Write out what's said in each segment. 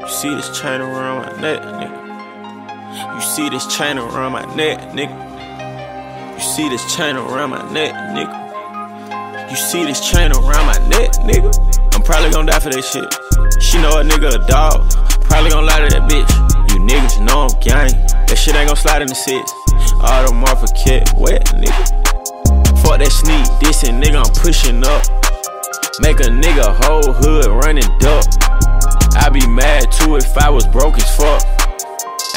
You see this chain around my neck, nigga. You see this chain around my neck, nigga. You see this chain around my neck, nigga. You see this chain around my neck, nigga. I'm probably gonna die for that shit. She know a nigga a dog. Probably gonna lie to that bitch. You niggas know I'm gang. That shit ain't gon' slide in the six. All the Marfa kit wet, nigga. Fuck that sneak dissing, nigga. I'm pushing up. Make a nigga whole hood running duck. I'd be mad too if I was broke as fuck.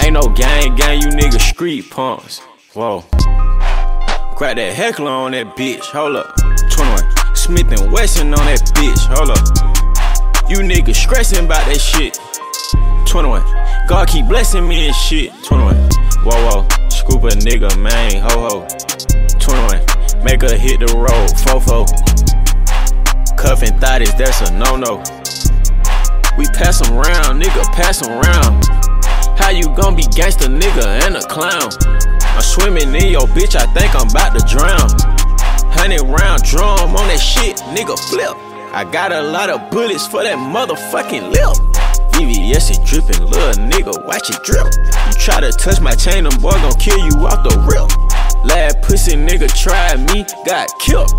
Ain't no gang, gang, you niggas street punks. Whoa. Crack that heckler on that bitch, hold up. 21. Smith and Wesson on that bitch, hold up. You niggas stressing about that shit. 21. God keep blessing me and shit. 21. Whoa, whoa. Scoop a nigga, man, ho ho. 21. Make her hit the road, fofo. Cuffin' thotties, that's a no no. We pass 'em round, nigga, pass 'em round. How you gon' be gangsta nigga and a clown? I'm swimming in your bitch, I think I'm about to drown. Hundred round drum on that shit, nigga flip. I got a lot of bullets for that motherfucking lip. VVS is drippin', little nigga, watch it drip. You try to touch my chain, them boy gon' kill you off the rip. Lad pussy nigga tried me, got killed.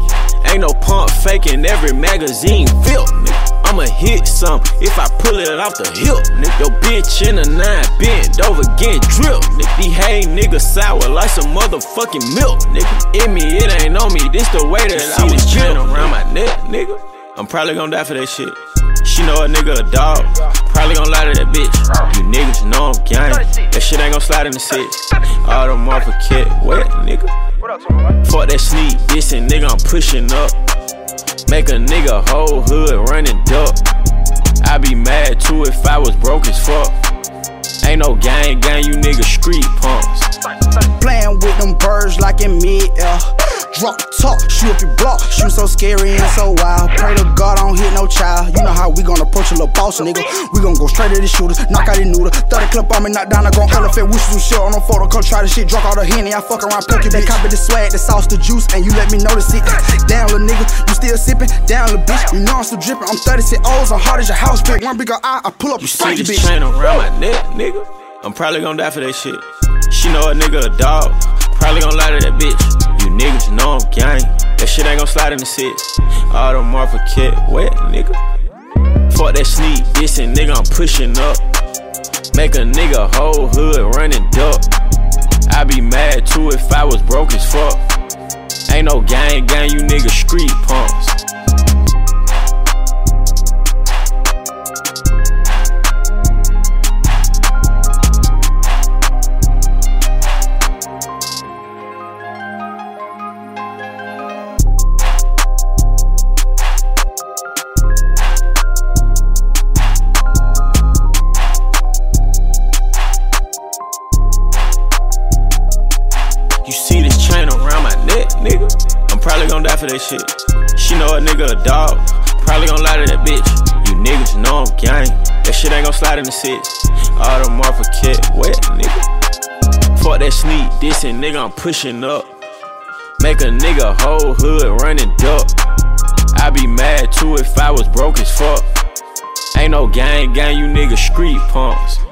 Ain't no pump faking, every magazine filled, nigga. I'ma hit some if I pull it off the hip, nigga. Your bitch in a nine bent over getting drilled, nigga. Behave, nigga, sour like some motherfucking milk, nigga. In me, it ain't on me, this the way that I was chain around my neck, nigga. I'm probably gonna die for that shit. She know a nigga a dog. Probably gonna lie to that bitch. You niggas know I'm gang. That shit ain't gon' slide in the six. All the a kit wet, nigga. Fuck that sneak dissing, nigga. I'm pushing up. Make a nigga whole hood running duck. I be mad too if I was broke as fuck. Ain't no gang, gang, you niggas street punks. Playing with them birds like in mid-air. Drop top, shoot up your block. Shoot so scary and so wild. Pray to God I don't hit no child. You know how we gonna approach a little boss, nigga. We gon' go straight to the shooters, knock out the noodle. 30 clip on me, knock down a grown elephant. Wish some shit on them photo, come try the shit. Drunk all the henny, I fuck around, poke They copy the swag, the sauce, the juice, and you let me notice it. Down, little nigga, you still sippin'? Down, little bitch, you know I'm still drippin'. I'm 36 O's, I'm hard as your house brick. One bigger eye, I pull up You see this bitch. chain around my neck, nigga. I'm probably gonna die for that shit. She know a nigga a dog. Probably gonna lie to that bitch. Niggas know I'm gang. That shit ain't gon' slide in the six. All the Marfa kit wet, nigga. Fuck that sneak dissing, nigga. I'm pushing up. Make a nigga whole hood running duck. I'd be mad too if I was broke as fuck. Ain't no gang, gang, you niggas street punks. You see this chain around my neck, nigga. I'm probably gonna die for that shit. She know a nigga a dog. Probably gonna lie to that bitch. You niggas know I'm gang. That shit ain't gon' slide in the six. All the Marfa kit wet, nigga. Fuck that sneak dissing, nigga. I'm pushing up. Make a nigga whole hood running duck. I be mad too if I was broke as fuck. Ain't no gang, gang, you niggas street punks.